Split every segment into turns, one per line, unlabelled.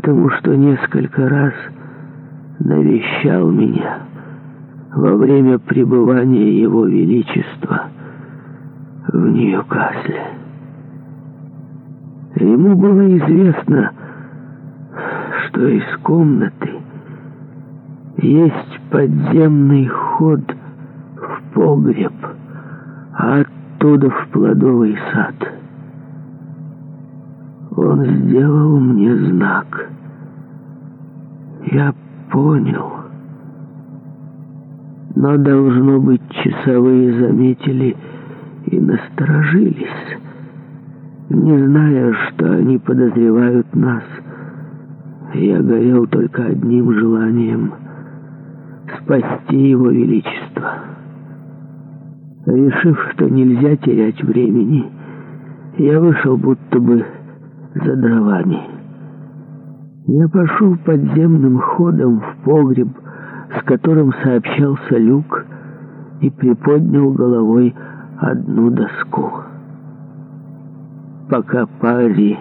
потому что несколько раз навещал меня во время пребывания Его Величества в Ньюкасле. Ему было известно, что из комнаты есть подземный ход в погреб, а оттуда в плодовый сад — он сделал мне знак. Я понял. Но, должно быть, часовые заметили и насторожились, не зная, что они подозревают нас. Я горел только одним желанием — спасти его величество. Решив, что нельзя терять времени, я вышел будто бы за дровами. Я пошел подземным ходом в погреб, с которым сообщался люк, и приподнял головой одну доску. Пока Парри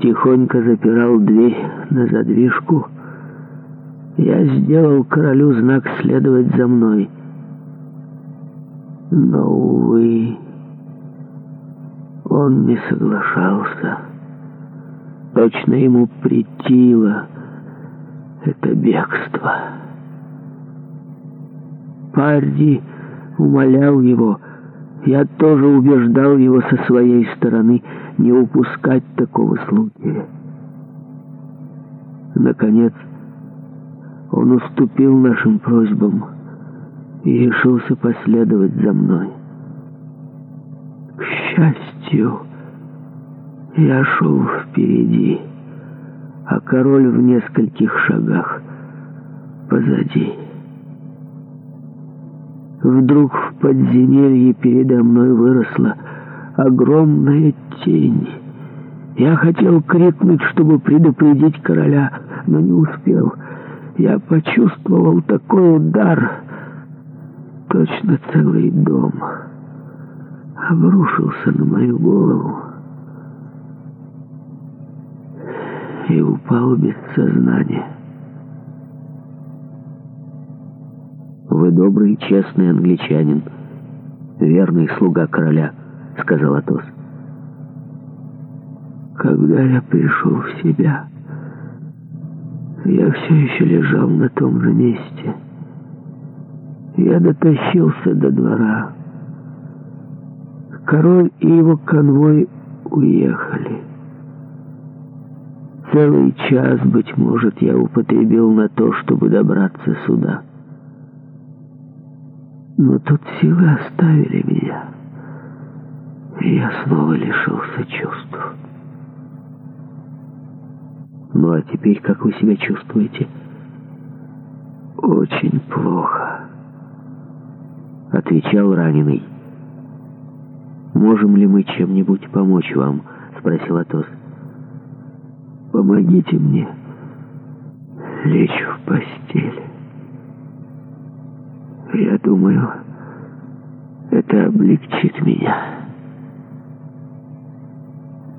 тихонько запирал дверь на задвижку, я сделал королю знак следовать за мной. Но, увы, он не соглашался. Точно ему притило это бегство. Парди умолял его, я тоже убеждал его со своей стороны не упускать такого случая. Наконец, он уступил нашим просьбам и решился последовать за мной. К счастью... Я шел впереди, а король в нескольких шагах позади. Вдруг в подземелье передо мной выросла огромная тень. Я хотел крикнуть, чтобы предупредить короля, но не успел. Я почувствовал такой удар, точно целый дом обрушился на мою голову. и упал без сознания. «Вы добрый, честный англичанин, верный слуга короля», — сказал Атос. «Когда я пришел в себя, я все еще лежал на том же месте. Я дотащился до двора. Король и его конвой уехали». Целый час, быть может, я употребил на то, чтобы добраться сюда. Но тут силы оставили меня, и я снова лишился чувств. Ну а теперь как вы себя чувствуете? Очень плохо, отвечал раненый. Можем ли мы чем-нибудь помочь вам? Спросил Атос помогите мне. Лечу в постель. Я думаю, это облегчит меня.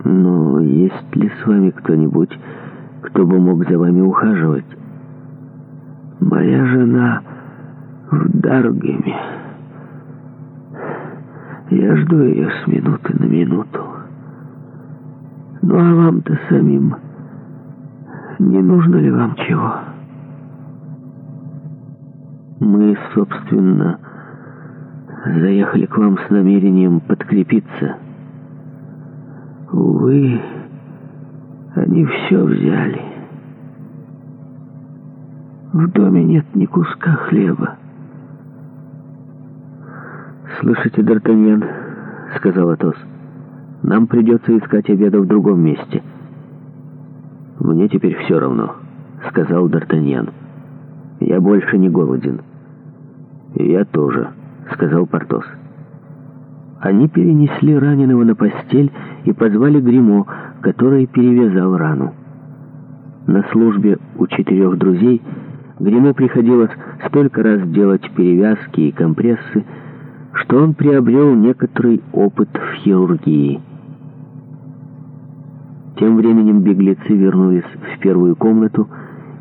Но есть ли с вами кто-нибудь, кто бы мог за вами ухаживать? Моя жена в Даргеме. Я жду ее с минуты на минуту. Ну а вам-то самим... Не нужно ли вам чего? Мы, собственно, заехали к вам с намерением подкрепиться. Увы, они все взяли. В доме нет ни куска хлеба. «Слышите, Д'Артаньян», — сказал Атос, — «нам придется искать обеда в другом месте». «Мне теперь все равно», — сказал Д'Артаньян. «Я больше не голоден». «Я тоже», — сказал Портос. Они перенесли раненого на постель и позвали Гримо, который перевязал рану. На службе у четырех друзей Гримо приходилось столько раз делать перевязки и компрессы, что он приобрел некоторый опыт в хирургии. Тем временем беглецы вернулись в первую комнату,